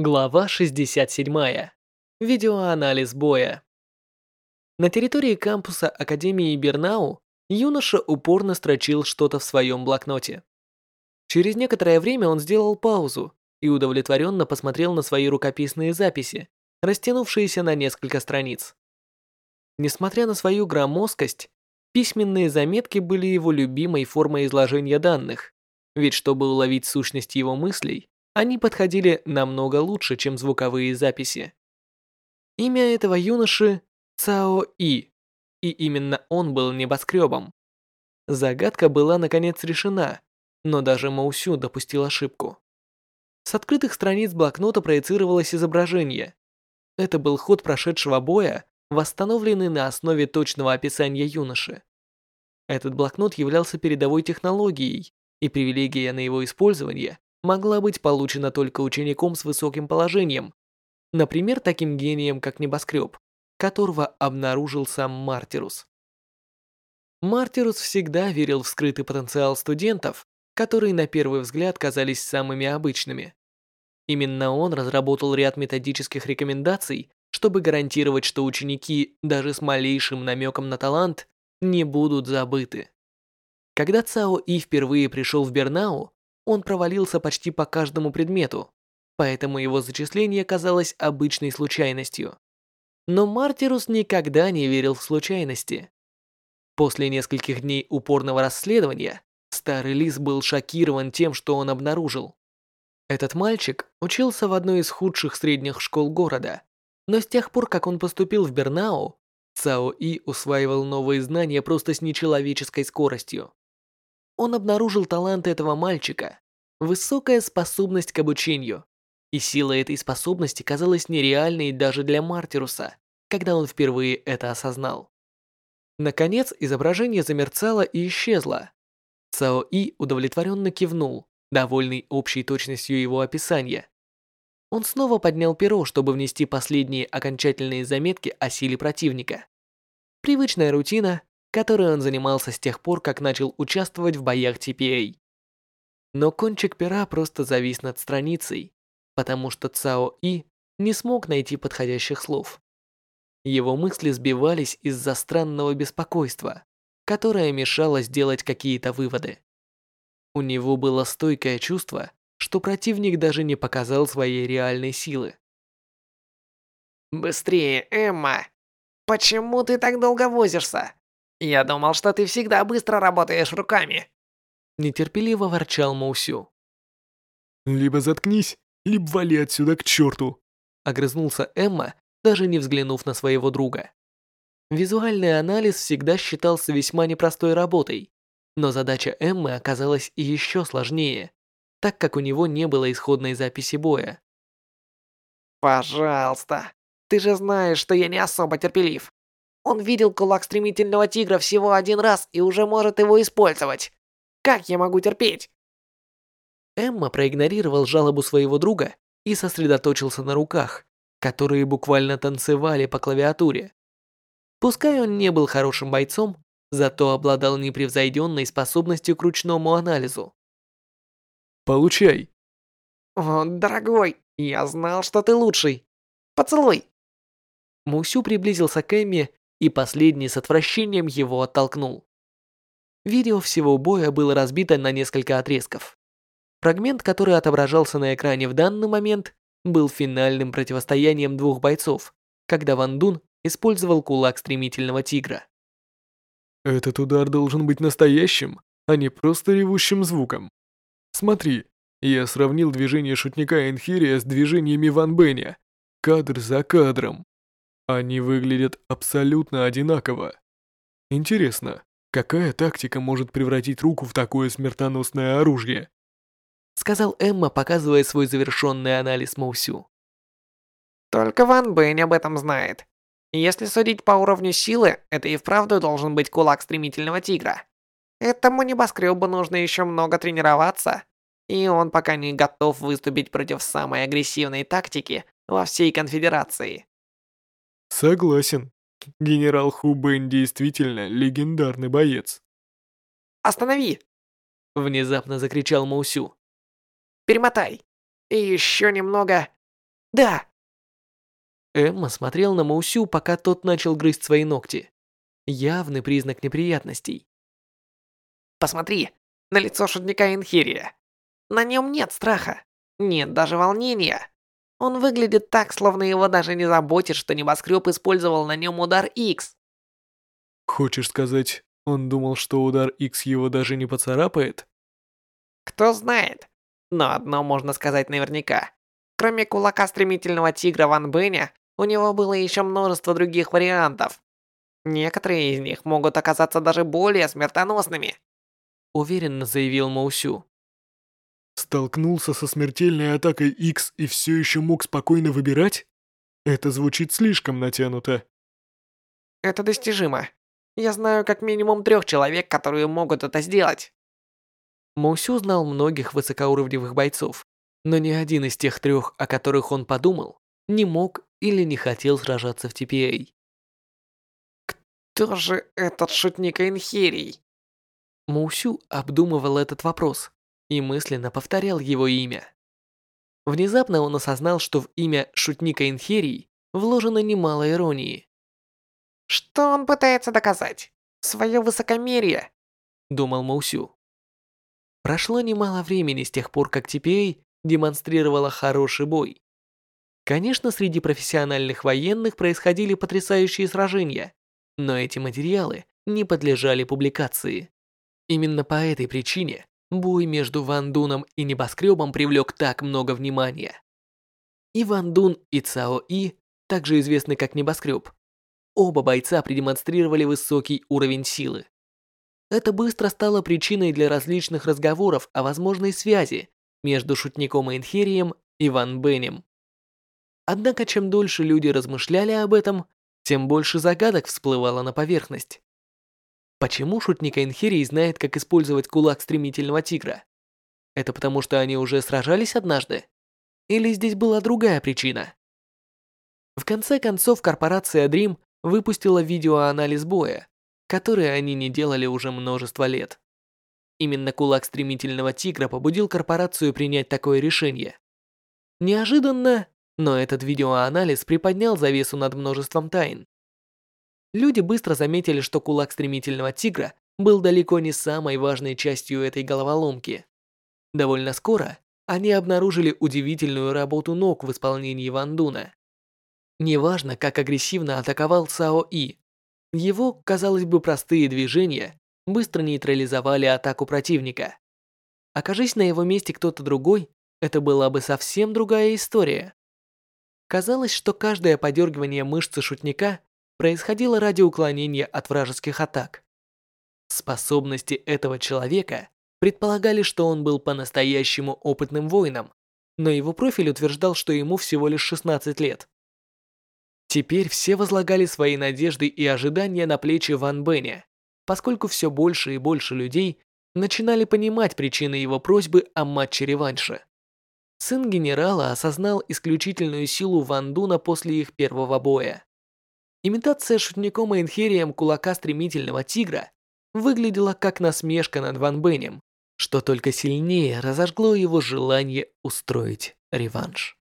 Глава 67. Видеоанализ боя. На территории кампуса Академии Бернау юноша упорно строчил что-то в своем блокноте. Через некоторое время он сделал паузу и удовлетворенно посмотрел на свои рукописные записи, растянувшиеся на несколько страниц. Несмотря на свою громоздкость, письменные заметки были его любимой формой изложения данных, ведь чтобы уловить сущность его мыслей, они подходили намного лучше, чем звуковые записи. Имя этого юноши Цао И, и именно он был небоскребом. Загадка была наконец решена, но даже Маусю допустил ошибку. С открытых страниц блокнота проецировалось изображение. Это был ход прошедшего боя, восстановленный на основе точного описания юноши. Этот блокнот являлся передовой технологией, и привилегия на его использование могла быть получена только учеником с высоким положением, например, таким гением, как Небоскреб, которого обнаружил сам Мартирус. Мартирус всегда верил в скрытый потенциал студентов, которые на первый взгляд казались самыми обычными. Именно он разработал ряд методических рекомендаций, чтобы гарантировать, что ученики даже с малейшим намеком на талант не будут забыты. Когда Цао И впервые пришел в Бернау, он провалился почти по каждому предмету, поэтому его зачисление казалось обычной случайностью. Но Мартирус никогда не верил в случайности. После нескольких дней упорного расследования, старый лис был шокирован тем, что он обнаружил. Этот мальчик учился в одной из худших средних школ города, но с тех пор, как он поступил в Бернау, Цао И усваивал новые знания просто с нечеловеческой скоростью он обнаружил талант этого мальчика, высокая способность к обучению. И сила этой способности казалась нереальной даже для Мартируса, когда он впервые это осознал. Наконец, изображение замерцало и исчезло. Цао И удовлетворенно кивнул, довольный общей точностью его описания. Он снова поднял перо, чтобы внести последние окончательные заметки о силе противника. Привычная рутина, которой он занимался с тех пор, как начал участвовать в боях TPA. Но кончик пера просто завис над страницей, потому что Цао И не смог найти подходящих слов. Его мысли сбивались из-за странного беспокойства, которое мешало сделать какие-то выводы. У него было стойкое чувство, что противник даже не показал своей реальной силы. «Быстрее, Эмма! Почему ты так долго возишься?» «Я думал, что ты всегда быстро работаешь руками!» Нетерпеливо ворчал Маусю. «Либо заткнись, либо вали отсюда к черту!» Огрызнулся Эмма, даже не взглянув на своего друга. Визуальный анализ всегда считался весьма непростой работой, но задача Эммы оказалась еще сложнее, так как у него не было исходной записи боя. «Пожалуйста, ты же знаешь, что я не особо терпелив. Он видел кулак стремительного тигра всего один раз и уже может его использовать. Как я могу терпеть? Эмма проигнорировал жалобу своего друга и сосредоточился на руках, которые буквально танцевали по клавиатуре. Пускай он не был хорошим бойцом, зато обладал непревзойденной способностью к ручному анализу. «Получай!» «О, дорогой, я знал, что ты лучший. Поцелуй!» Мусю приблизился к Эмме и последний с отвращением его оттолкнул. Видео всего боя было разбито на несколько отрезков. Фрагмент, который отображался на экране в данный момент, был финальным противостоянием двух бойцов, когда Ван Дун использовал кулак стремительного тигра. Этот удар должен быть настоящим, а не просто ревущим звуком. Смотри, я сравнил движение шутника Энхирия с движениями Ван Бэня, кадр за кадром. Они выглядят абсолютно одинаково. Интересно, какая тактика может превратить руку в такое смертоносное оружие? Сказал Эмма, показывая свой завершенный анализ Маусю. Только Ван Бэнь об этом знает. Если судить по уровню силы, это и вправду должен быть кулак стремительного тигра. Этому небоскребу нужно еще много тренироваться, и он пока не готов выступить против самой агрессивной тактики во всей конфедерации. Согласен. Генерал Ху Бэн действительно легендарный боец. Останови! Внезапно закричал Маусю. Перемотай. И еще немного. Да. Эмма смотрел на Маусю, пока тот начал грызть свои ногти. Явный признак неприятностей. Посмотри, на лицо шутника Инхирия. На нем нет страха, нет даже волнения. Он выглядит так, словно его даже не заботит, что небоскреб использовал на нем удар X. Хочешь сказать, он думал, что удар X его даже не поцарапает? Кто знает. Но одно можно сказать наверняка. Кроме кулака стремительного тигра Ван Бэня, у него было еще множество других вариантов. Некоторые из них могут оказаться даже более смертоносными. Уверенно заявил Маусю. Столкнулся со смертельной атакой X и все еще мог спокойно выбирать? Это звучит слишком натянуто. Это достижимо. Я знаю как минимум трех человек, которые могут это сделать. Маусю знал многих высокоуровневых бойцов, но ни один из тех трех, о которых он подумал, не мог или не хотел сражаться в TPA. Кто же этот шутник Инхерий? Маусю обдумывал этот вопрос и мысленно повторял его имя. Внезапно он осознал, что в имя шутника Инхерий вложено немало иронии. «Что он пытается доказать? Свое высокомерие?» – думал Маусю. Прошло немало времени с тех пор, как TPA демонстрировала хороший бой. Конечно, среди профессиональных военных происходили потрясающие сражения, но эти материалы не подлежали публикации. Именно по этой причине бой между Ван Дуном и Небоскребом привлек так много внимания. И Ван Дун, и Цао И, также известны как Небоскреб, оба бойца продемонстрировали высокий уровень силы. Это быстро стало причиной для различных разговоров о возможной связи между шутником Эйнхерием и Ван Бенем. Однако, чем дольше люди размышляли об этом, тем больше загадок всплывало на поверхность. Почему шутник Эйнхерий знает, как использовать кулак стремительного тигра? Это потому, что они уже сражались однажды? Или здесь была другая причина? В конце концов, корпорация Dream выпустила видеоанализ боя, который они не делали уже множество лет. Именно кулак стремительного тигра побудил корпорацию принять такое решение. Неожиданно, но этот видеоанализ приподнял завесу над множеством тайн. Люди быстро заметили, что кулак стремительного тигра был далеко не самой важной частью этой головоломки. Довольно скоро они обнаружили удивительную работу ног в исполнении Ван Дуна. Неважно, как агрессивно атаковал Цао И, его, казалось бы, простые движения быстро нейтрализовали атаку противника. Окажись на его месте кто-то другой, это была бы совсем другая история. Казалось, что каждое подергивание мышцы шутника происходило ради уклонения от вражеских атак. Способности этого человека предполагали, что он был по-настоящему опытным воином, но его профиль утверждал, что ему всего лишь 16 лет. Теперь все возлагали свои надежды и ожидания на плечи Ван Бэня, поскольку все больше и больше людей начинали понимать причины его просьбы о матче-реванше. Сын генерала осознал исключительную силу Ван Дуна после их первого боя. Имитация шутником и инхерием кулака стремительного тигра выглядела как насмешка над Ван Бенем, что только сильнее разожгло его желание устроить реванш.